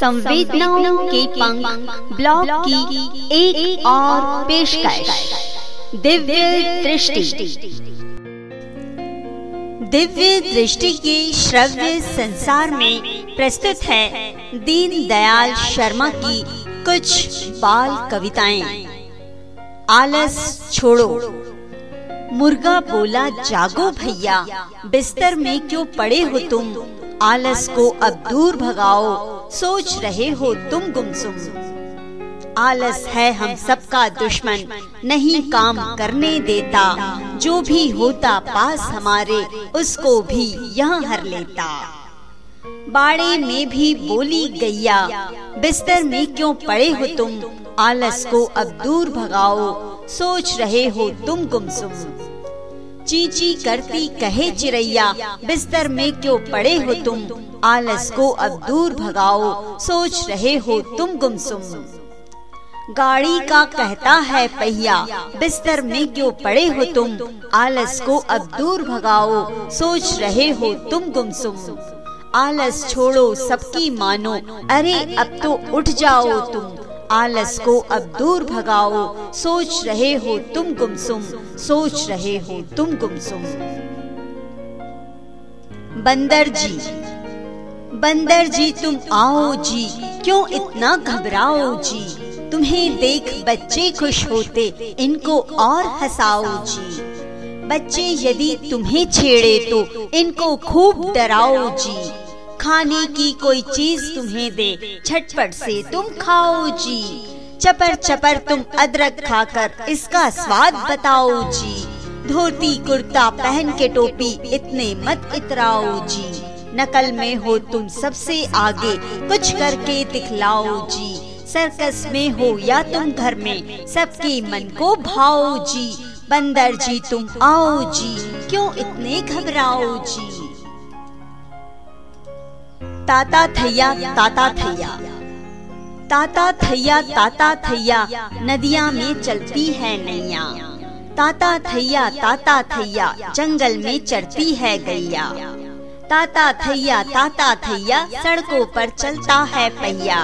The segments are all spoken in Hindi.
संवेदनाओं के पंख ब्लॉग की एक, एक और पेशकश। दिव्य दृष्टि। दिव्य दृष्टि के श्रव्य संसार में प्रस्तुत है दीन दयाल शर्मा की कुछ बाल कविताएँ। आलस छोड़ो। मुर्गा बोला जागो भैया बिस्तर में क्यों पड़े हो तुम? आलस को अब दूर भगाओ। सोच रहे हो तुम गुमसुम। आलस है हम सबका दुश्मन, नहीं काम करने देता। जो भी होता पास हमारे, उसको भी यहाँ हर लेता। बाड़े में भी बोली गैया, बिस्तर में क्यों पड़े हो तुम? आलस को अब दूर भगाओ। सोच रहे हो तुम गुमसुम। चीची करती कहे चिड़ैया बिस्तर में क्यों पड़े हो तुम? आलस को अब दूर भगाओ, सोच रहे हो तुम गुमसुम। गाड़ी का कहता है पहिया, बिस्तर में क्यों पड़े हो तुम? आलस को अब दूर भगाओ, सोच रहे हो तुम गुमसुम। आलस छोड़ो, सबकी मानो, अरे अब तो उठ जाओ तुम। आलस को अब दूर भगाओ। सोच रहे हो तुम गुमसुम, सोच रहे हो तुम गुमसुम। बंदर जी बंदर जी तुम आओ जी, क्यों इतना घबराओ जी? तुम्हें देख बच्चे खुश होते, इनको और हंसाओ जी। बच्चे यदि तुम्हें छेड़े तो इनको खूब डराओ जी। खाने की कोई चीज़ तुम्हें दे। झटपट से तुम खाओ जी। चपर चपर तुम अदरक खाकर इसका स्वाद बताओ जी। धोती कुर्ता पहन के टोपी इतने मत इतराओ जी। नकल में हो तुम सबसे आगे, कुछ करके दिखलाओ जी। सर्कस में हो या तुम घर में, सबके मन को भाओ जी। बंदर जी तुम आओ जी, क्यों इतने घबराओ जी? ताता थैया ताता थैया ताता थैया ताता थैया नदिया में चलती है नैया ताता थैया ताता थैया जंगल में चढ़ती है गैया ताता थैया ताता थैया सड़कों पर चलता है पहिया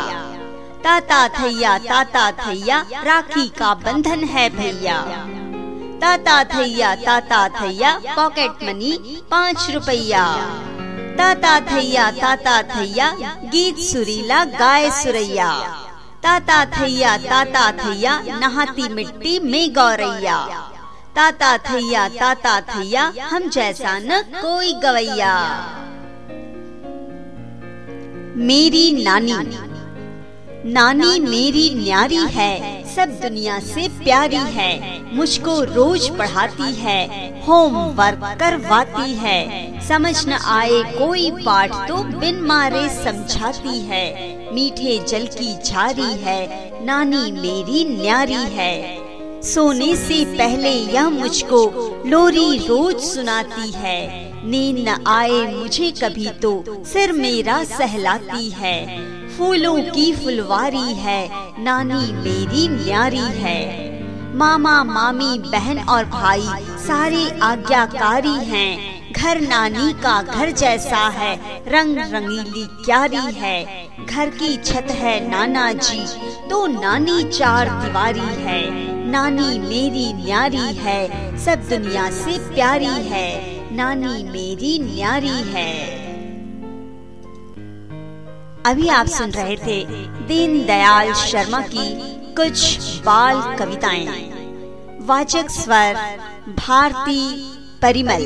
ताता थैया ताता थैया राखी का बंधन है भैया ताता थैया ताता थैया पॉकेट मनी पाँच रुपया ताता थैया ताता थैया गीत सुरीला, गाय सुरैया। ताता थैया ताता थैया नहाती मिट्टी में गौरैया। ताता थैया ताता थैया हम जैसा न कोई गवैया। मेरी नानी। नानी मेरी न्यारी है, सब दुनिया से प्यारी है। मुझको रोज पढ़ाती है होमवर्क करवाती है। समझ न आए कोई पाठ तो बिन मारे समझाती है। मीठे जल की झारी है, नानी मेरी न्यारी है। सोने से पहले यह मुझको लोरी रोज सुनाती है। नींद न आए मुझे कभी तो सिर मेरा सहलाती है। फूलों की फुलवारी है, नानी मेरी न्यारी है। मामा, मामी, बहन और भाई सारे आज्ञाकारी हैं। घर नानी का घर जैसा है, रंग रंगीली क्यारी है। घर की छत है नाना जी तो नानी चार दीवारी है। नानी मेरी न्यारी है, सब दुनिया से प्यारी है। नानी मेरी न्यारी है। अभी आप सुन रहे थे दीन दयाल शर्मा की कुछ बाल कविताएँ। वाचक स्वर भारती परिमल।